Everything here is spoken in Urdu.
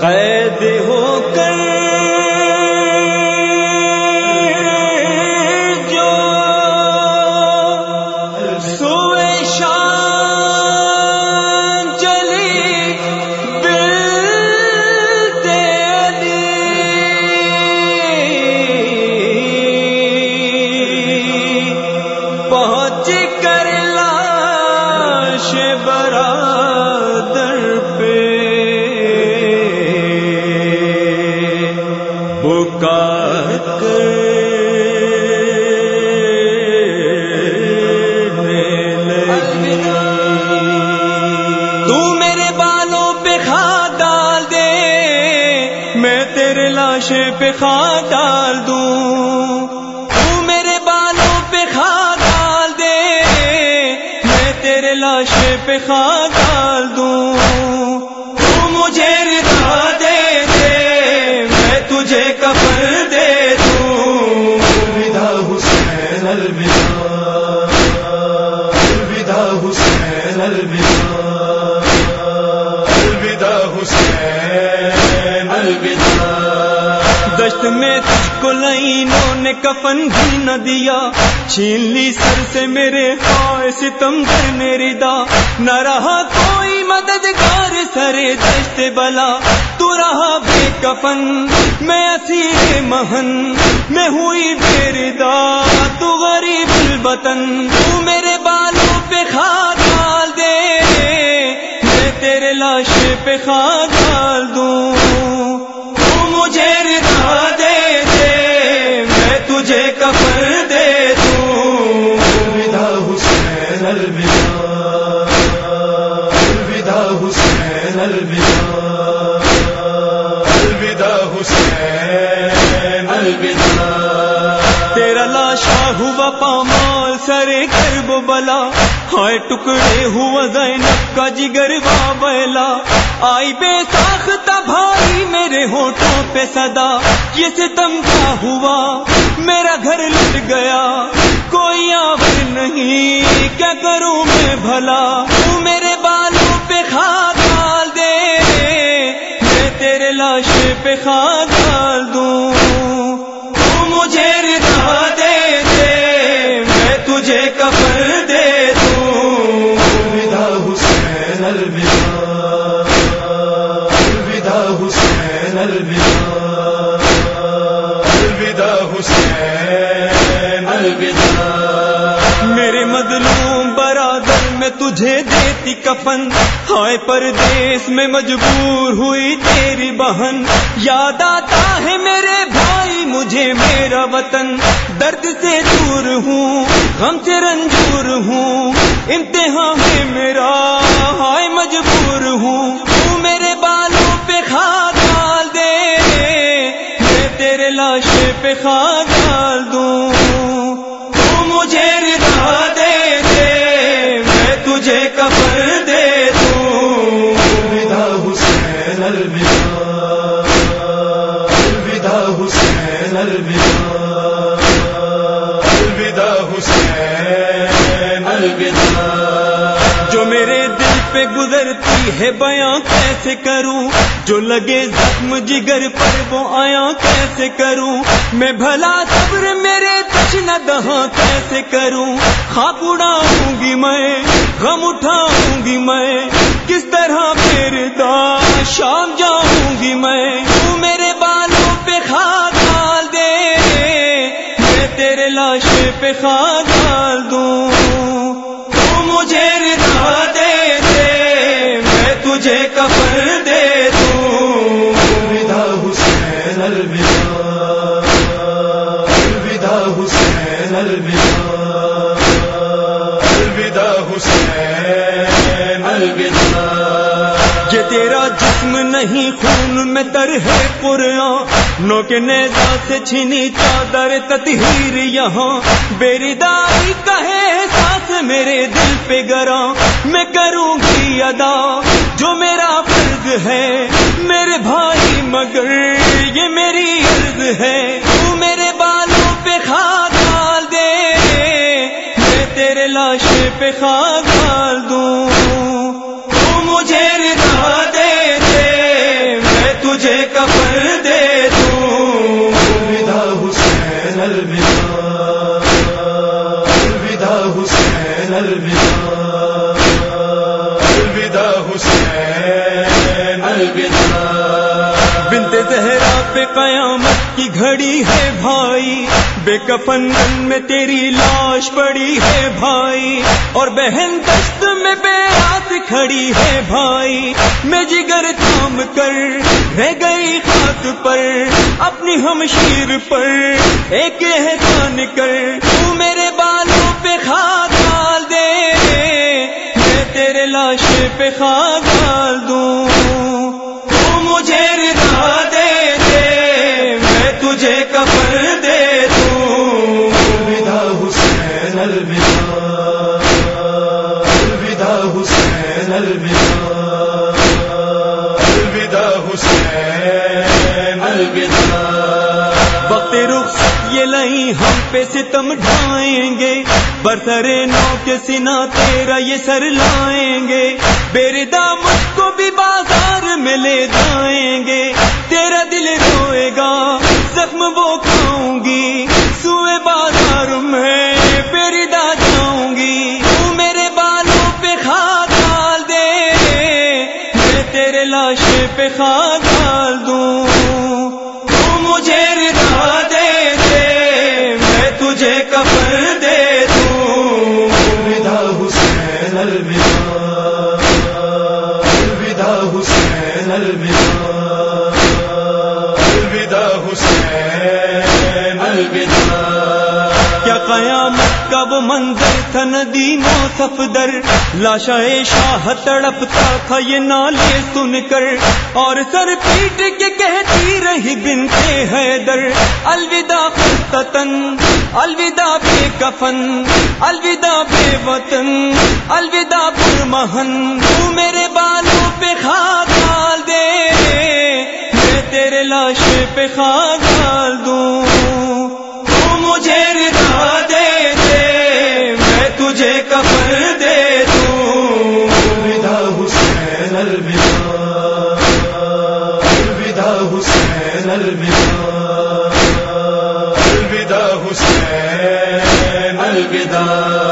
قید ہو کر تیرے پہ کھاد ڈال دوں۔ تو میرے بالوں پہ کھاد ڈال دے۔ میں تیرے لاشے پہ کھاد ڈال دوں۔ تو مجھے رضا دے دے۔ میں تجھے کفر دے دوں۔ الوداع حسین الوداع الوداع حسین الوداع میں تجھ کو لائنوں نے کفن بھی نہ دیا۔ چھین لی سر سے میرے خواہ ستم کرنے ردا نہ رہا کوئی مددگار سرے دشت بلا۔ تو رہا بے کفن، میں اسیر مہن۔ میں ہوئی بے ردا تو غریب البتن تو میرے بالوں پہ کھاد ڈال دے۔ میں تیرے لاشے پہ کھاد الوداع حسین، الوداع. الوداع حسین، الوداع. تیرا لاشا ہوا پامال سرے کرب بلا. ہائے، ٹکڑے ہوا زینب کا جگر بابلا آئی بے ساختہ بھائی میرے ہوٹوں پہ صدا. یہ ستم کا ہوا؟ میرا گھر لٹ گیا. کوئی آور نہیں، کیا کروں بھلا، تو میرے بالوں پہ کھاد ڈال دے۔ میں تیرے لاشے پہ کھاد ڈال دوں۔ تو مجھے رضا دے دے، میں تجھے کفر دے دوں۔ الوداع حسین، الوداع الوداع حسین الوداع الوداع حسین، الوداع۔ میرے مظلوم برادر میں تجھے دیتی کفن۔ ہائے پردیس میں مجبور ہوئی تیری بہن۔ یاد آتا ہے میرے بھائی، مجھے میرا وطن۔ درد سے دور ہوں، غم سے رنجور ہوں۔ امتحان میں میرا، ہائے مجبور ہوں۔ تو میرے بالوں پہ کھاد ڈال دے۔ میں تیرے لاشے پہ کھاد پہ گزرتی ہے بیاں کیسے کروں؟ جو لگے زخم جگر پر وہ آیا کیسے کروں؟ میں بھلا صبر میرے تشن دہاں کیسے کروں؟ خاک اڑاؤں گی میں، غم اٹھاؤں گی میں، کس طرح پھر دا شام جاؤں گی میں؟ تو میرے بالوں پہ کھاد ڈال دے، میں تیرے لاشے پہ کھاد ڈال دوں۔ الوداع حسین، الوداع. یہ تیرا جسم نہیں، خون میں تر ہے قرآن. نو کے نیزا سے چھینی چادر تطہیر یہاں. بیری داری کہے ساس میرے دل پہ گرا میں کروں گی ادا، جو میرا فرض ہے. میرے بھائی مگر یہ میری عرض ہے. میں تیرے لاشے پہ کھاد ڈال دوں۔ تو مجھے رضا دے دے، میں کفن دے دوں۔ الوداع حسین الوداع الوداع حسین الوداع الوداع حسین الوداع قیامت ہے بھائی، بے کفن میں تیری لاش پڑی ہے بھائی، اور بہن دست میں بے ہاتھ کھڑی ہے بھائی۔ میں جگر تھام کر رہ گئی خاک پر، اپنی ہمشیر پر ایک احسان کر، تو میرے بالوں پہ خاک ڈال دے۔ میں تیرے لاش پہ خاک یہ لئی ہم پہ ستم ڈھائیں گے۔ برسرے نو کے سنا تیرا یہ سر لائیں گے۔ میرے دام کو بھی بازار میں لے جائیں گے۔ تیرا دل روئے گا، زخم وہ کھاؤں گی۔ الوداع کیا قیامت کا وہ منظر تھا ندیم و صفدر لاشا شاہ تڑپتا تھا یہ نالے سن کر. اور سر پیٹ کے کہتی رہی بنتے حیدر. الوداع خستتن الوداع بے کفن، الوداع بے وطن، الوداع پر مہن. تو میرے بالوں پہ خاک ڈال دے، میں تیرے لاش پہ خاک ڈال دوں الوداع حسین الوداع.